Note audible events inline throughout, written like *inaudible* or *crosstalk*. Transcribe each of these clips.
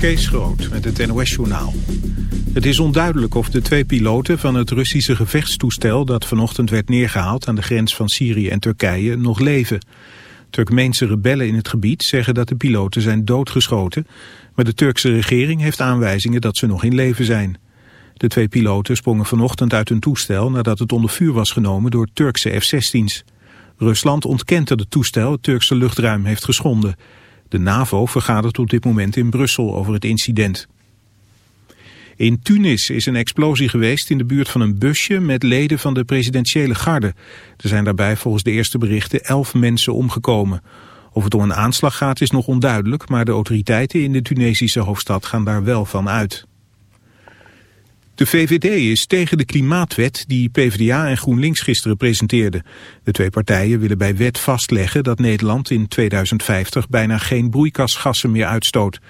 Kees Groot met het NOS-journaal. Het is onduidelijk of de twee piloten van het Russische gevechtstoestel... dat vanochtend werd neergehaald aan de grens van Syrië en Turkije nog leven. Turkmeense rebellen in het gebied zeggen dat de piloten zijn doodgeschoten... maar de Turkse regering heeft aanwijzingen dat ze nog in leven zijn. De twee piloten sprongen vanochtend uit hun toestel... nadat het onder vuur was genomen door Turkse F-16's. Rusland ontkent dat het toestel het Turkse luchtruim heeft geschonden... De NAVO vergadert op dit moment in Brussel over het incident. In Tunis is een explosie geweest in de buurt van een busje met leden van de presidentiële garde. Er zijn daarbij volgens de eerste berichten elf mensen omgekomen. Of het om een aanslag gaat is nog onduidelijk, maar de autoriteiten in de Tunesische hoofdstad gaan daar wel van uit. De VVD is tegen de klimaatwet die PvdA en GroenLinks gisteren presenteerden. De twee partijen willen bij wet vastleggen dat Nederland in 2050 bijna geen broeikasgassen meer uitstoot.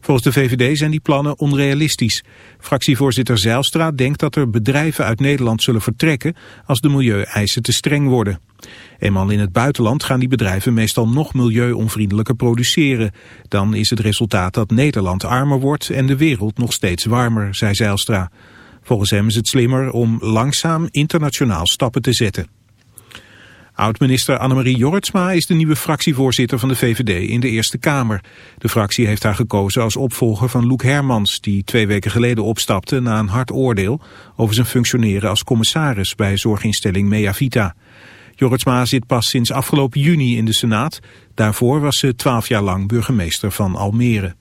Volgens de VVD zijn die plannen onrealistisch. Fractievoorzitter Zijlstra denkt dat er bedrijven uit Nederland zullen vertrekken als de milieueisen te streng worden. Eenmaal in het buitenland gaan die bedrijven meestal nog milieuonvriendelijker produceren. Dan is het resultaat dat Nederland armer wordt en de wereld nog steeds warmer, zei Zijlstra. Volgens hem is het slimmer om langzaam internationaal stappen te zetten. Oud-minister Annemarie Jortsma is de nieuwe fractievoorzitter van de VVD in de Eerste Kamer. De fractie heeft haar gekozen als opvolger van Loek Hermans, die twee weken geleden opstapte na een hard oordeel over zijn functioneren als commissaris bij zorginstelling Meavita. Jortsma zit pas sinds afgelopen juni in de Senaat. Daarvoor was ze twaalf jaar lang burgemeester van Almere.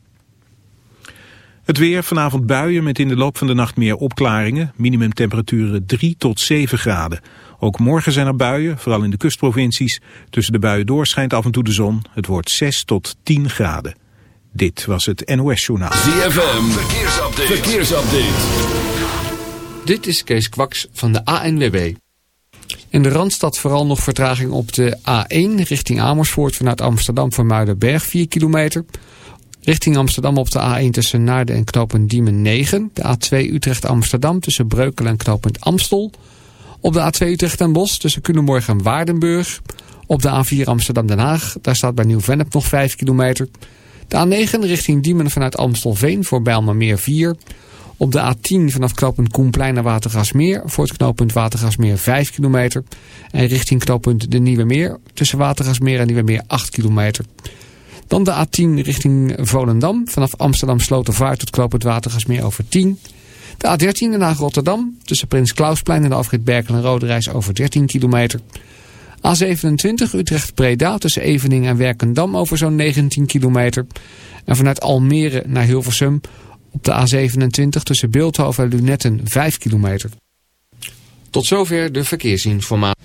Het weer, vanavond buien met in de loop van de nacht meer opklaringen. Minimumtemperaturen 3 tot 7 graden. Ook morgen zijn er buien, vooral in de kustprovincies. Tussen de buien door schijnt af en toe de zon. Het wordt 6 tot 10 graden. Dit was het NOS Journaal. ZFM, verkeersupdate. verkeersupdate. Dit is Kees Kwaks van de ANWB. In de Randstad vooral nog vertraging op de A1 richting Amersfoort vanuit Amsterdam voor Muidenberg 4 kilometer... Richting Amsterdam op de A1 tussen Naarden en knooppunt Diemen 9. De A2 Utrecht-Amsterdam tussen Breukelen en knooppunt Amstel. Op de A2 Utrecht en Bos tussen Culemborg en Waardenburg. Op de A4 Amsterdam-Den Haag. Daar staat bij Nieuw-Vennep nog 5 kilometer. De A9 richting Diemen vanuit Amstelveen voor Bijlmermeer 4. Op de A10 vanaf knooppunt Koenplein naar Watergasmeer. Voor het knooppunt Watergasmeer 5 kilometer. En richting knooppunt De Nieuwe Meer. Tussen Watergasmeer en Nieuwe Meer 8 kilometer. Dan de A10 richting Volendam. Vanaf Amsterdam Slotervaart tot Knoopend Watergasmeer over 10. De A13 naar Rotterdam. Tussen Prins Klausplein en de afrit Berkel en Roderijs over 13 kilometer. A27 Utrecht-Breda tussen Evening en Werkendam over zo'n 19 kilometer. En vanuit Almere naar Hilversum op de A27 tussen Beeldhoven en Lunetten 5 kilometer. Tot zover de verkeersinformatie.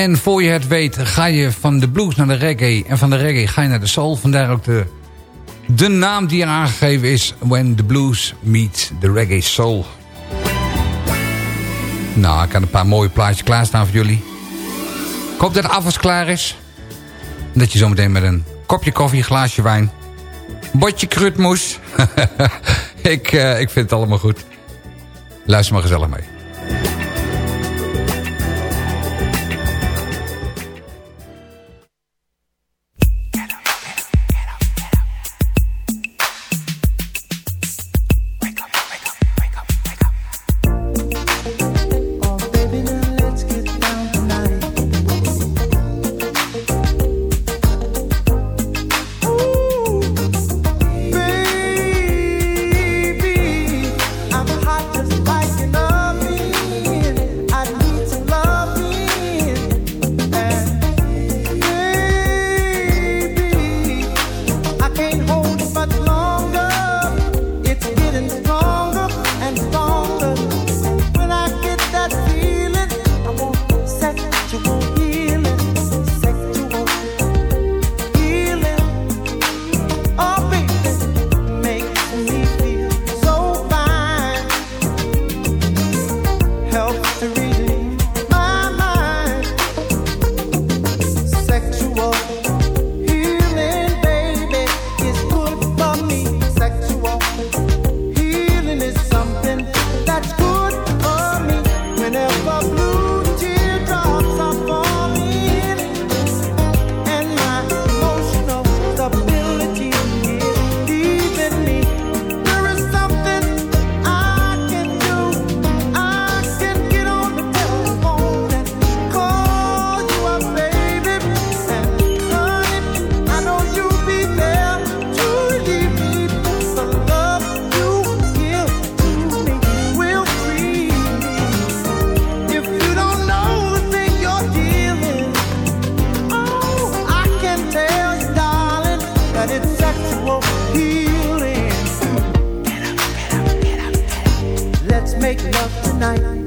En voor je het weet ga je van de blues naar de reggae. En van de reggae ga je naar de soul. Vandaar ook de, de naam die er aangegeven is. When the blues meet the reggae soul. Nou, ik had een paar mooie plaatjes klaarstaan voor jullie. Ik hoop dat de afwas klaar is. Dat je zometeen met een kopje koffie, een glaasje wijn... botje krutmoes... *laughs* ik, uh, ik vind het allemaal goed. Luister maar gezellig mee. love tonight.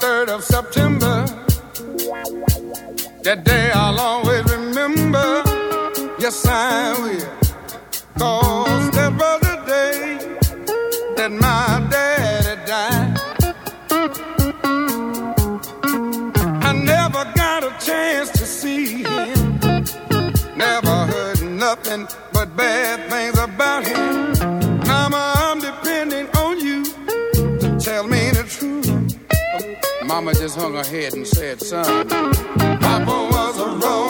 3rd of September. That day I'll always remember. Yes, I will. Cause hung her head and said, son, Papa was a rolling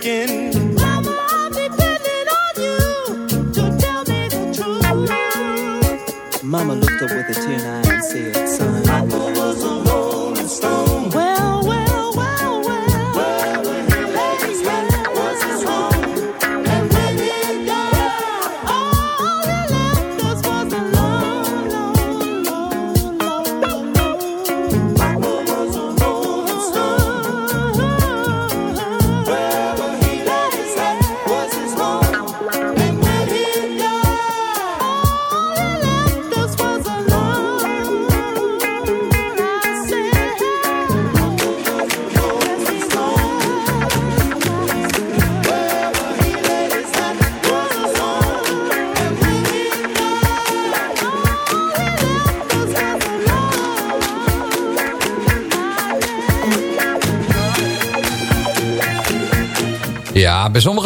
thinking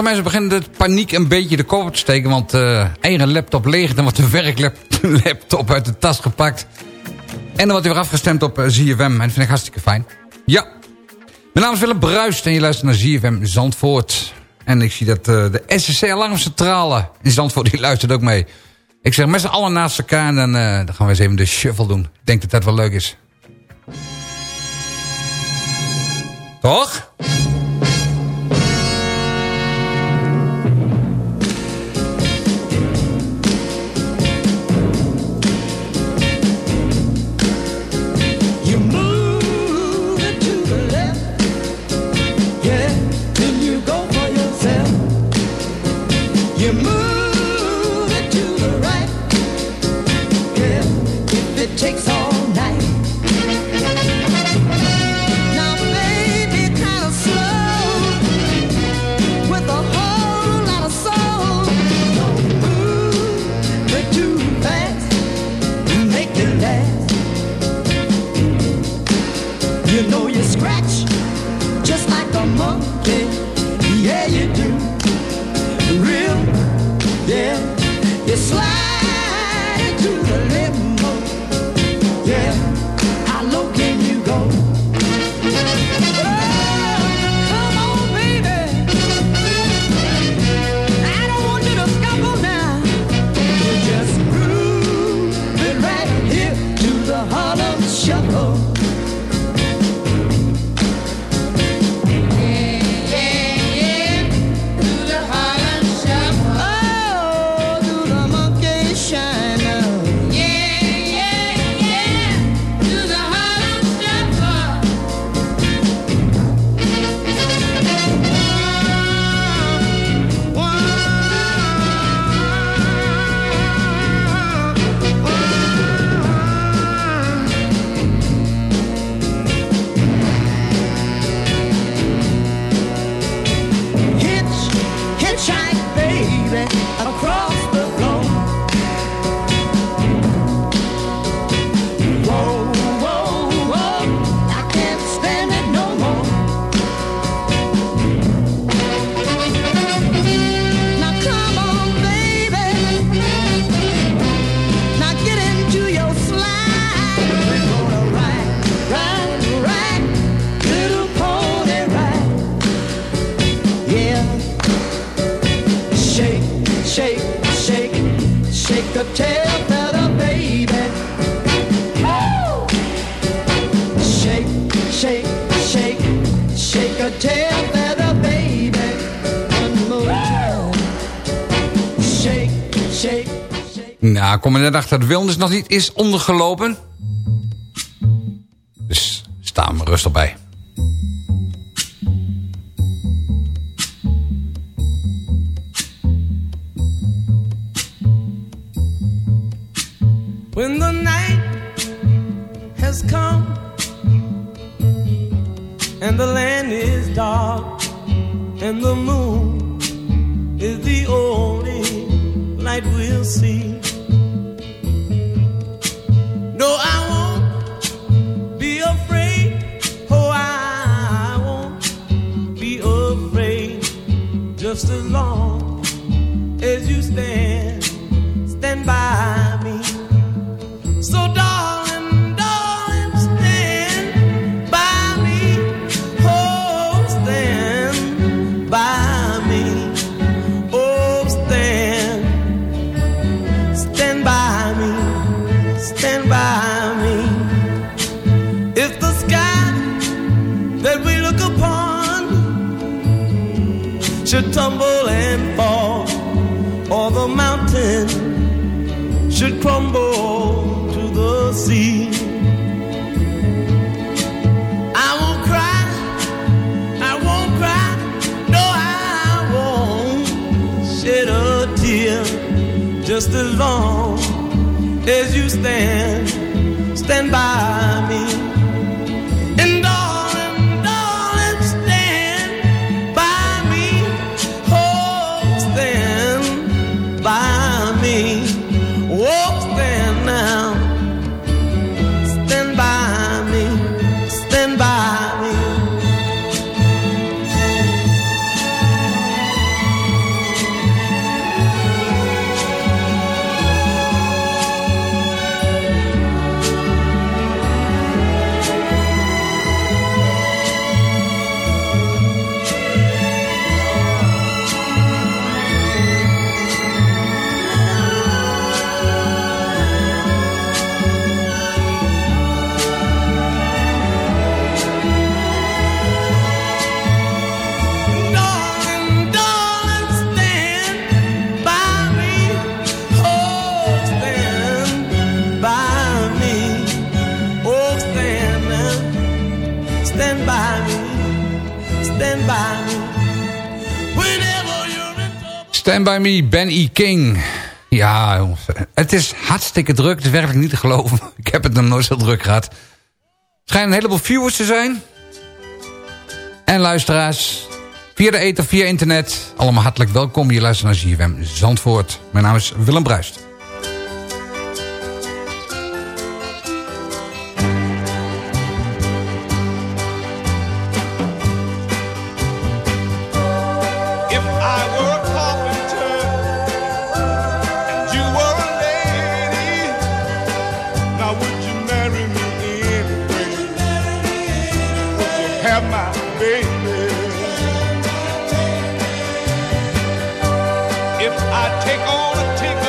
mensen begint de paniek een beetje de kop te steken. Want eh eigen laptop leeg, dan wordt de werklaptop *laughs* uit de tas gepakt. En dan wordt hij weer afgestemd op eh, ZFM. En dat vind ik hartstikke fijn. Ja. Mijn naam is Willem Bruist en je luistert naar ZFM Zandvoort. En ik zie dat eh, de SSC Alarmcentrale in Zandvoort, die luistert ook mee. Ik zeg met z'n allen naast elkaar en dan, eh, dan gaan we eens even de shuffle doen. Ik denk dat dat wel leuk is. Toch? it takes all Ja, kom er net achter dat Wilnis nog niet is ondergelopen. Dus staan we rustig bij. stand by. Stand By Me, Ben E. King. Ja, jongens. Het is hartstikke druk. Het is werkelijk niet te geloven. *laughs* Ik heb het nog nooit zo druk gehad. Er schijnen een heleboel viewers te zijn. En luisteraars. Via de ether, via internet. Allemaal hartelijk welkom. Je luistert naar ZFM Zandvoort. Mijn naam is Willem Bruist. I take on a tick.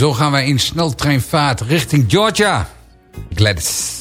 zo gaan wij in sneltreinvaart richting Georgia. Gladys.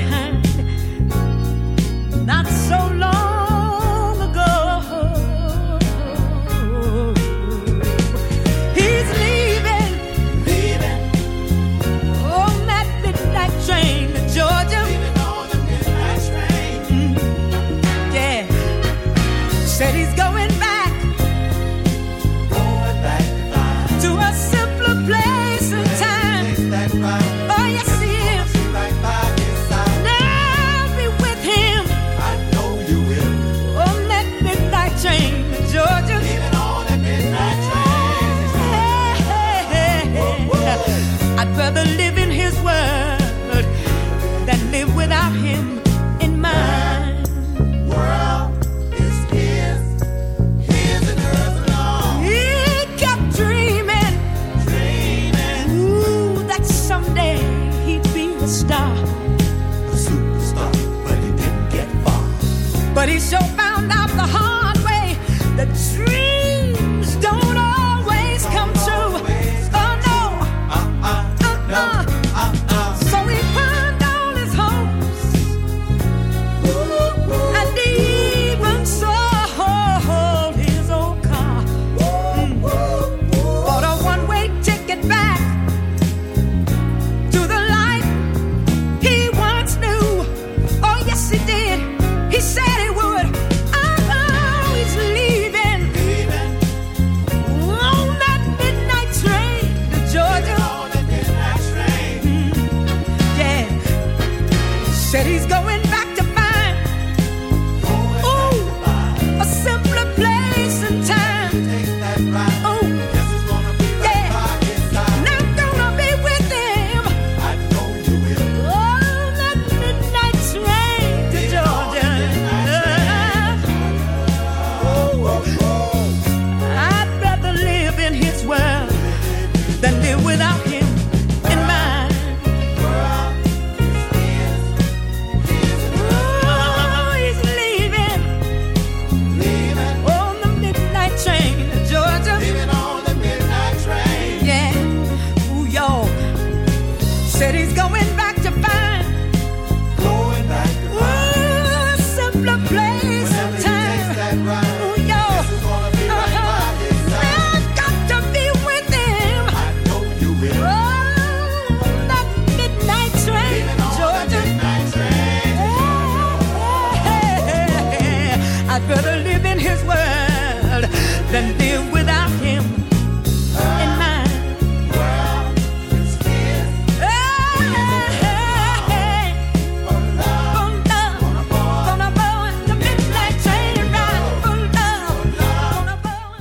behind.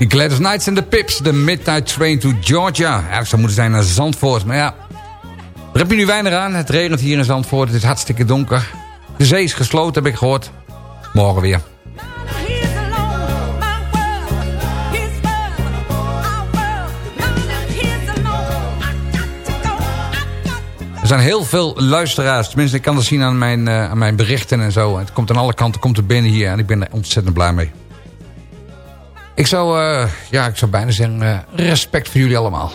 The Gladys Knights and the Pips. De Midnight Train to Georgia. Eigenlijk zou moeten zijn naar Zandvoort. Maar ja, daar heb je nu weinig aan. Het regent hier in Zandvoort. Het is hartstikke donker. De zee is gesloten, heb ik gehoord. Morgen weer. Er zijn heel veel luisteraars. Tenminste, ik kan dat zien aan mijn, eh, aan mijn berichten en zo. Het komt aan alle kanten, komt er binnen hier. En ik ben er ontzettend blij mee. Ik zou, eh, ja, ik zou bijna zeggen, eh, respect voor jullie allemaal.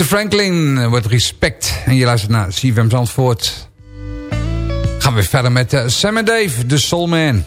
Aretha Franklin, eh, wordt respect. En je luistert naar CFM Zandvoort. Gaan we verder met eh, Sam en Dave, de Soul Man.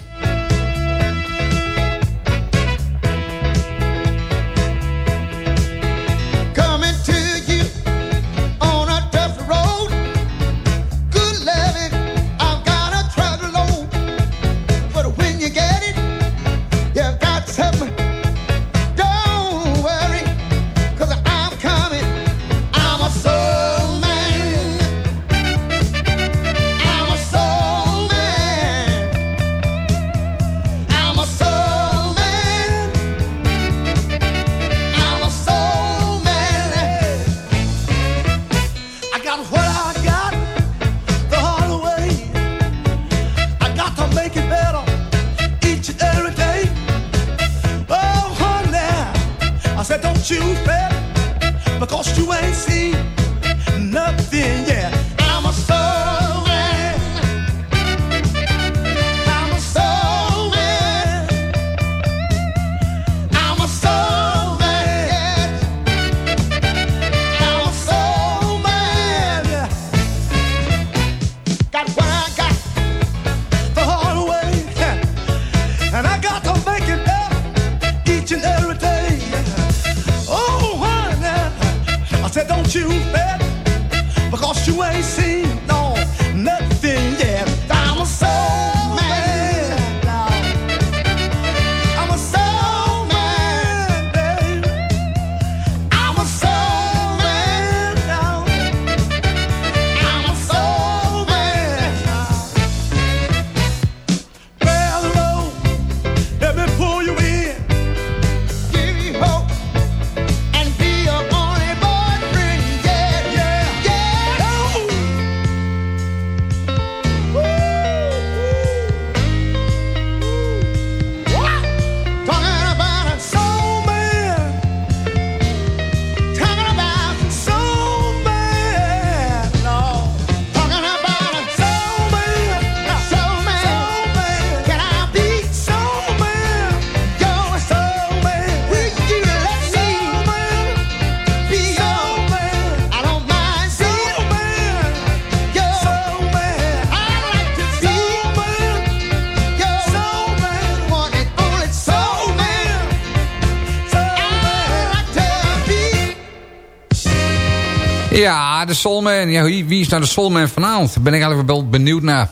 de Ja, wie is nou de Soulman vanavond? Daar ben ik eigenlijk wel benieuwd naar.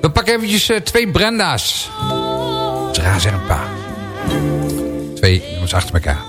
We pakken eventjes eh, twee Brenda's. Ze gaan een paar. Twee jongens, achter elkaar.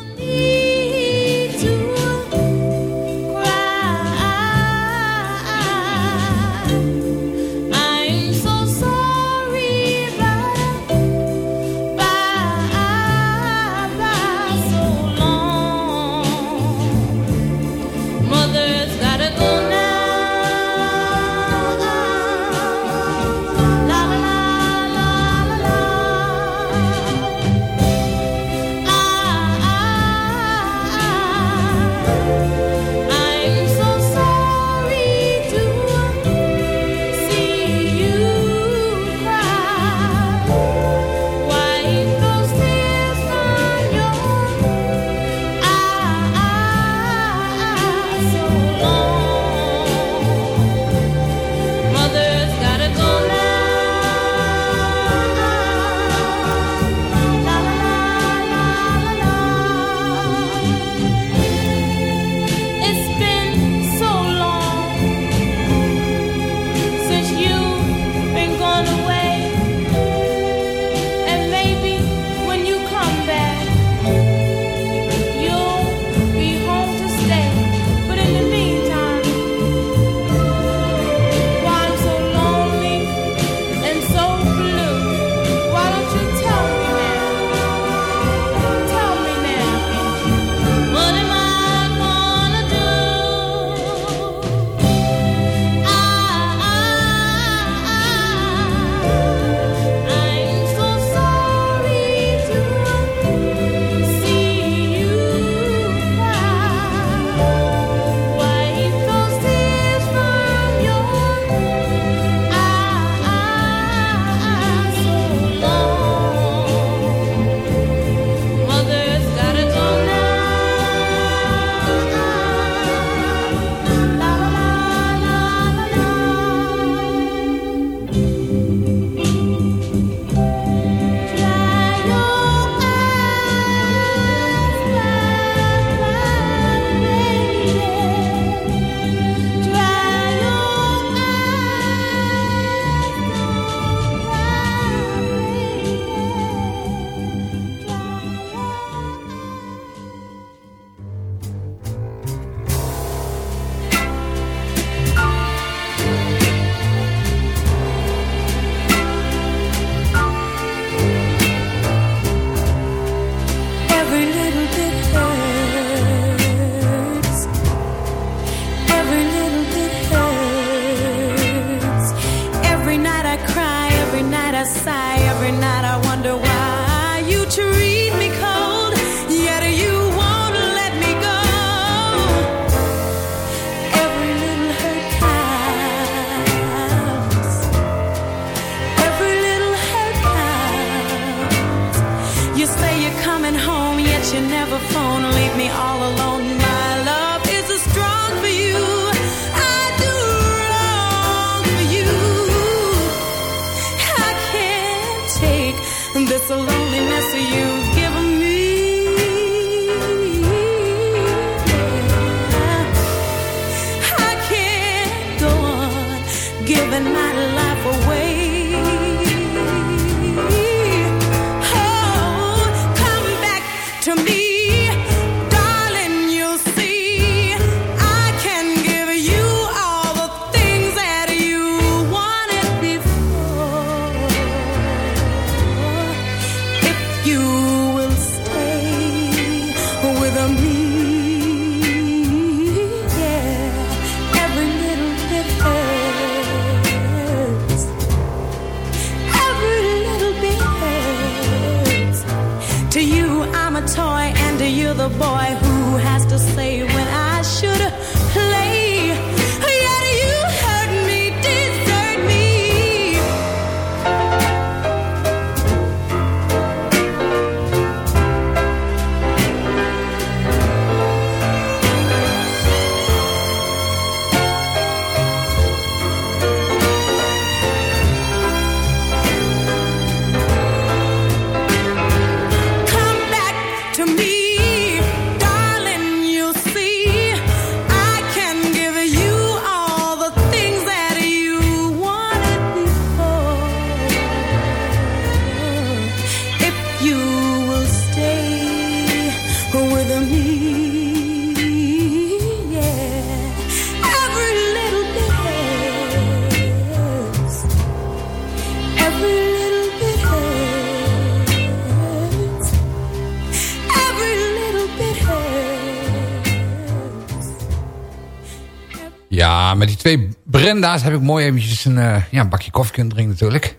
twee Brenda's heb ik mooi eventjes een, eh, ja, een bakje koffie kunnen drinken natuurlijk.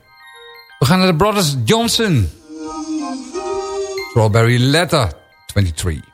We gaan naar de Brothers Johnson. Strawberry Letter 23.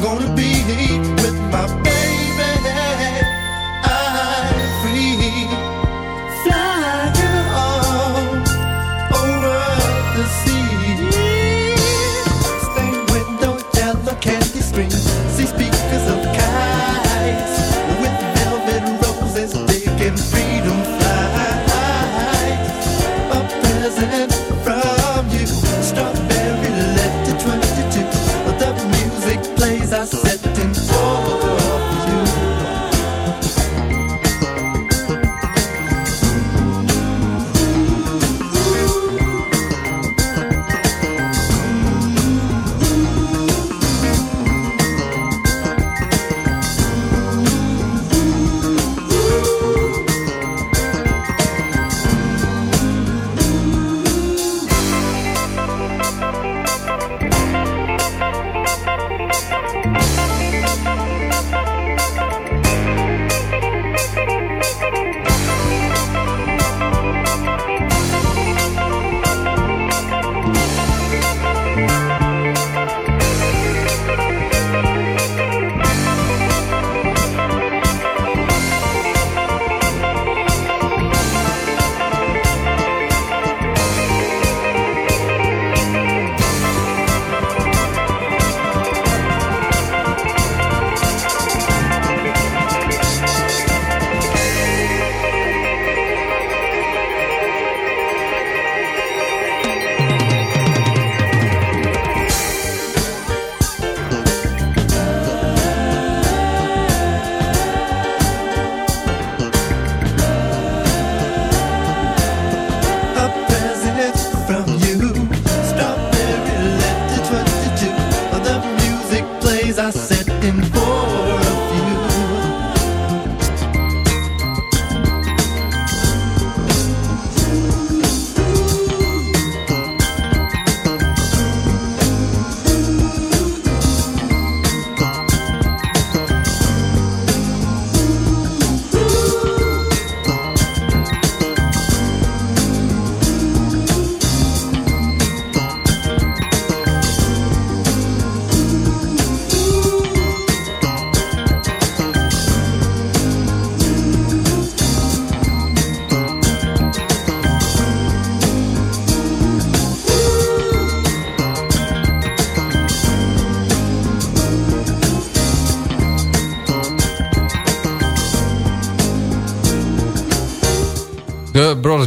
gonna be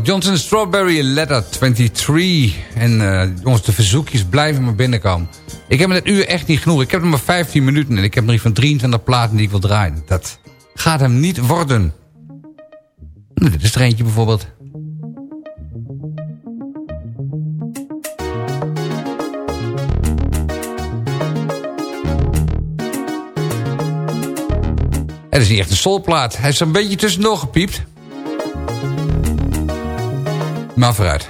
Johnson Strawberry Letter 23. En eh, jongens, de verzoekjes blijven maar binnenkomen. Ik heb me het uur echt niet genoeg. Ik heb nog maar 15 minuten en ik heb nog van 23 platen die ik wil draaien. Dat gaat hem niet worden. Nou, dit is er eentje bijvoorbeeld. Het is niet echt een solplaat. Hij is een beetje tussendoor gepiept. Maar vooruit.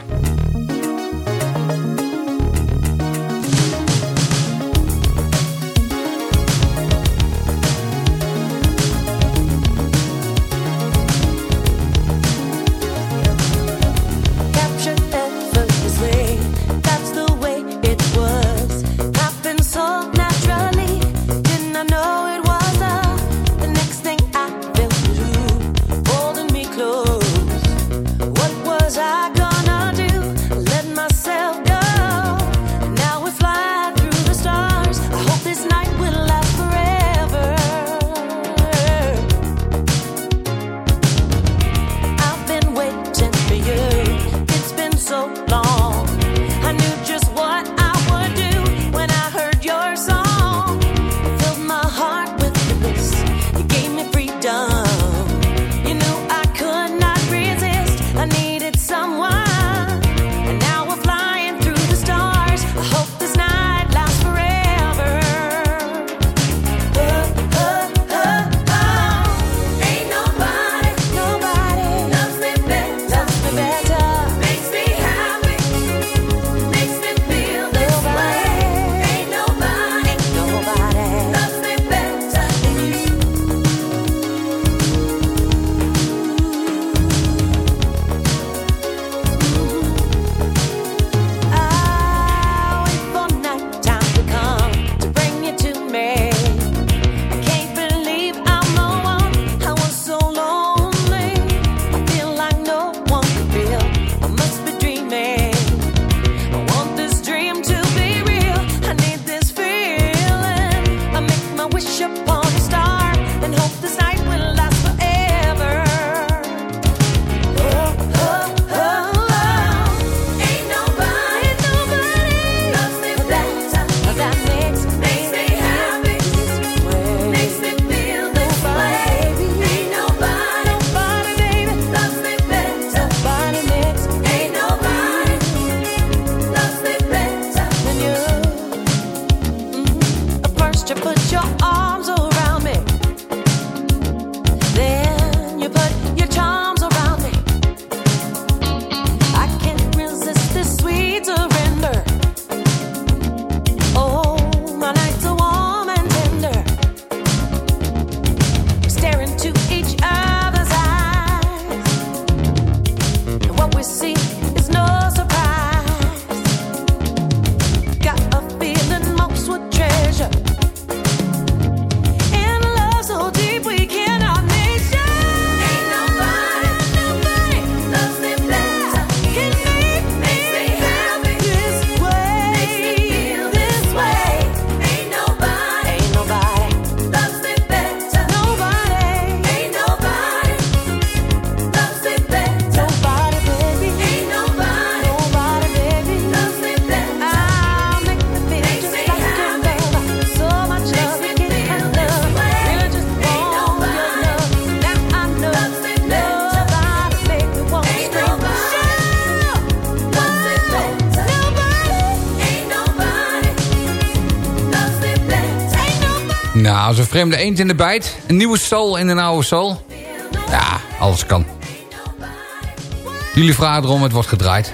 Capture every sway. That's the way it was. Nou, als een vreemde eend in de bijt, een nieuwe stal in een oude stal. Ja, alles kan. Jullie vragen erom, het wordt gedraaid.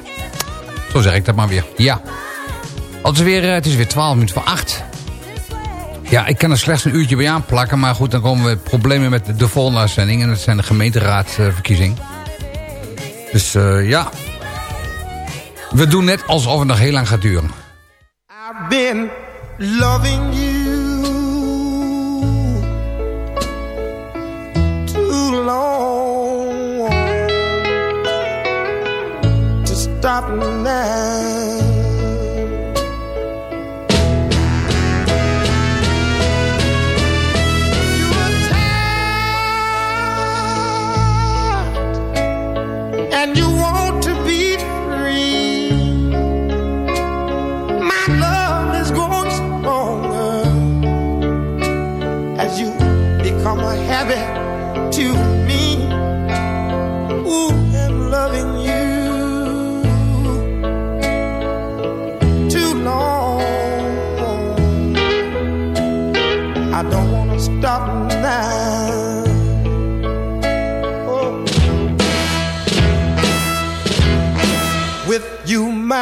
Zo zeg ik dat maar weer. Ja. Eh, het is weer, het is weer 12 minuten voor 8. Ja, ik kan er slechts een uurtje bij aanplakken. Maar goed, dan komen we problemen met de volgende uitzending. En dat zijn de gemeenteraadsverkiezingen. Dus eh, ja. We doen net alsof het nog heel lang gaat duren. happen now.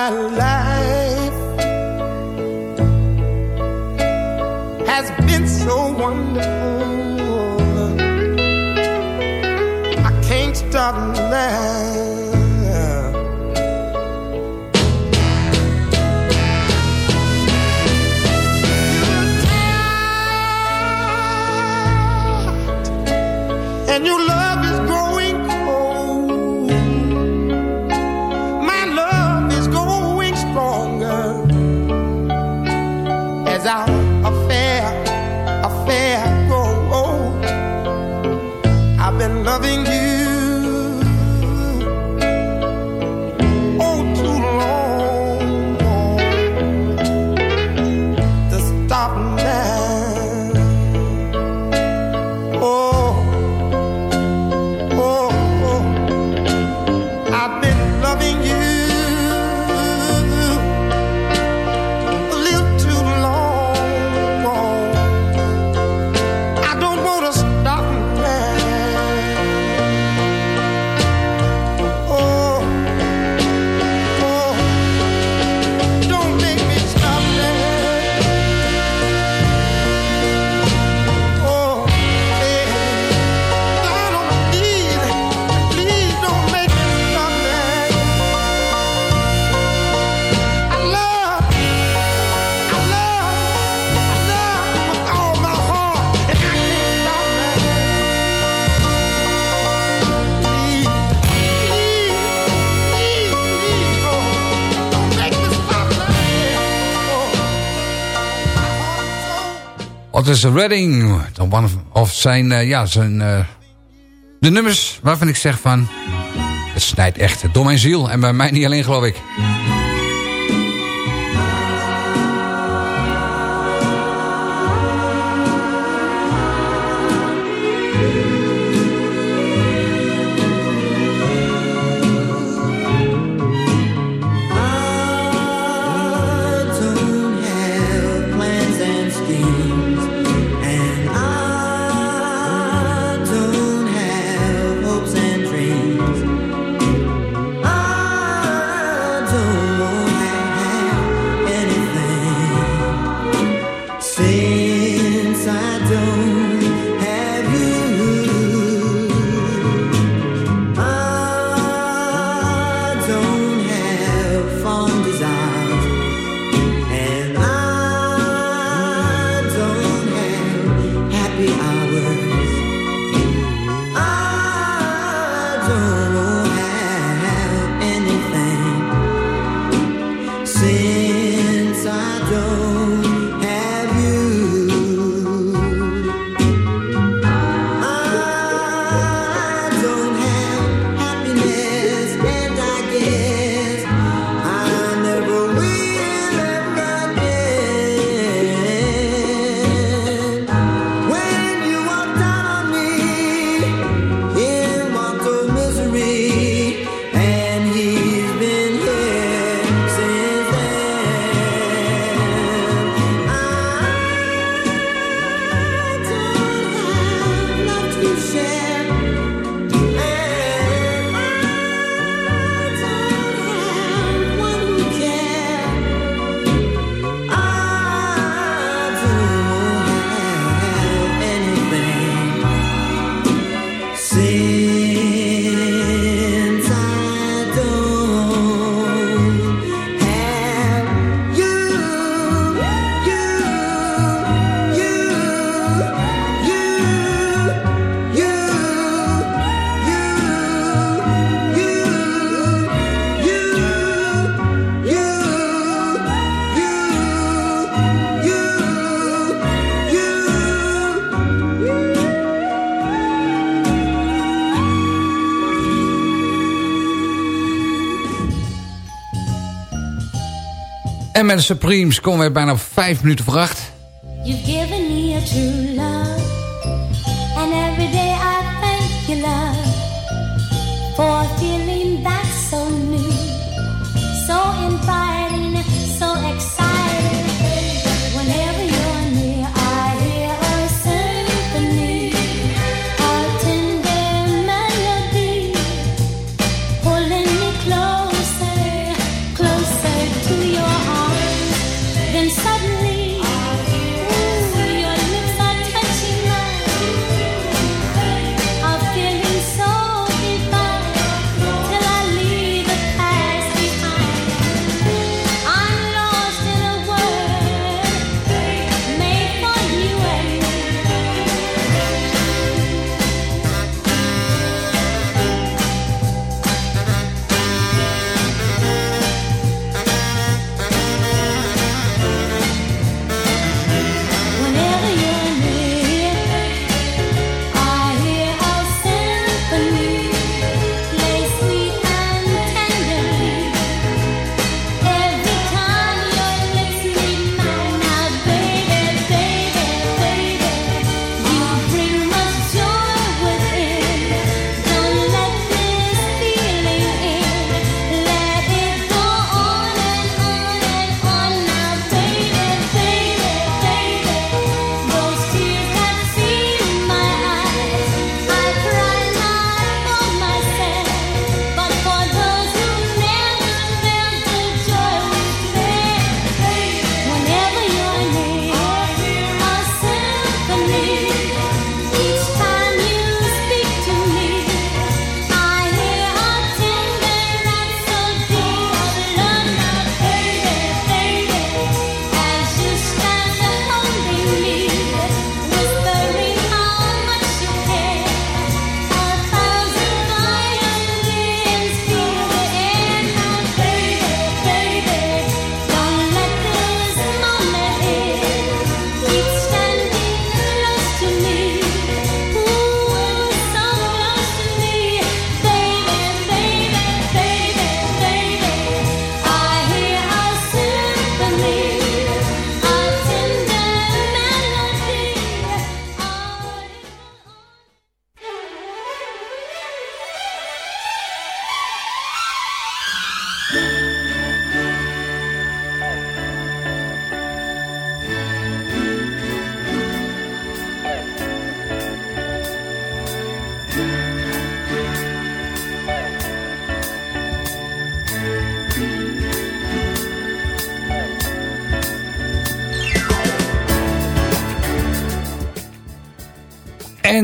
my life has been so wonderful. I can't stop now. Dat is Redding. Of zijn, eh, ja, zijn... Eh, de nummers waarvan ik zeg van... Het snijdt echt door mijn ziel. En bij mij niet alleen geloof ik. En met de Supremes komen we bijna vijf minuten voor.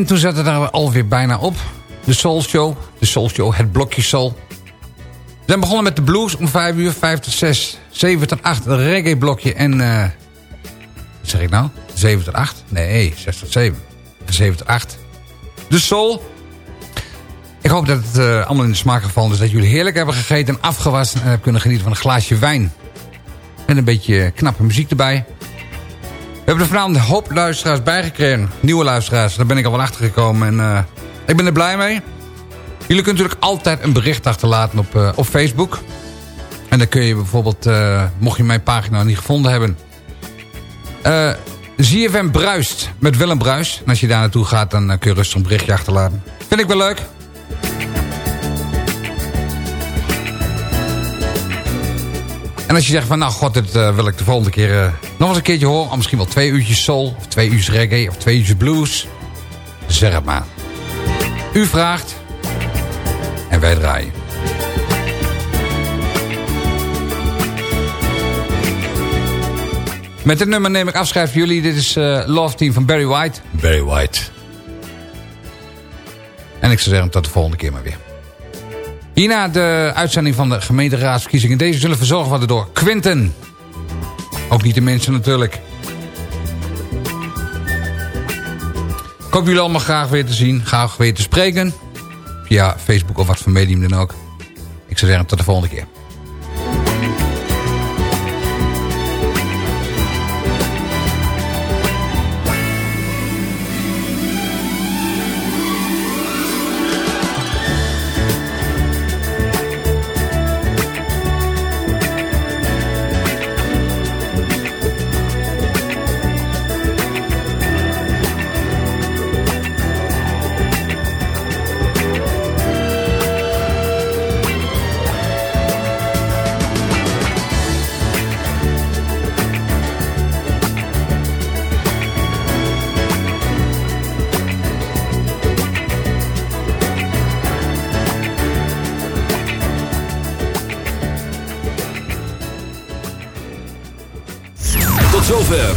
En toen zat het er alweer bijna op. De Soul Show. De Soul Show, het blokje Soul. We zijn begonnen met de blues om 5 uur, 5 tot 6. 7 tot 8, een reggae blokje. En, eh wat zeg ik nou? 7 tot 8? Nee, 6 tot 7. 7 tot 8. De Soul. Ik hoop dat het eh, allemaal in de smaak gevallen is. Dat jullie heerlijk hebben gegeten en afgewassen. En hebben kunnen genieten van een glaasje wijn. En een beetje knappe muziek erbij. Hebben er vanavond een hoop luisteraars bijgekregen. Nieuwe luisteraars, daar ben ik al wel achter gekomen. En eh, ik ben er blij mee. Jullie kunnen natuurlijk altijd een bericht achterlaten op, eh, op Facebook. En dan kun je bijvoorbeeld, eh, mocht je mijn pagina niet gevonden hebben... ZFM Bruist met Willem Bruis. En als je daar naartoe gaat, dan kun je rustig een berichtje achterlaten. Vind ik wel leuk. En als je zegt van, nou god, dit wil ik de volgende keer nog eens een keertje horen. Of misschien wel twee uurtjes soul, of twee uurtjes reggae, of twee uurtjes blues. Zeg het maar. U vraagt en wij draaien. Met dit nummer neem ik afscheid van jullie. Dit is eh, Love Team van Barry White. Barry White. En ik zou zeggen tot de volgende keer maar weer. Hierna de uitzending van de gemeenteraadsverkiezingen. Deze zullen verzorgd worden door Quinten. Ook niet de mensen natuurlijk. Ik hoop jullie allemaal graag weer te zien. Graag weer te spreken. Via Facebook of wat voor medium dan ook. Ik zou zeggen tot de volgende keer.